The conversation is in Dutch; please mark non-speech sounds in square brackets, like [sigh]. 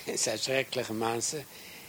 [laughs] zijn schrikkelijke mensen,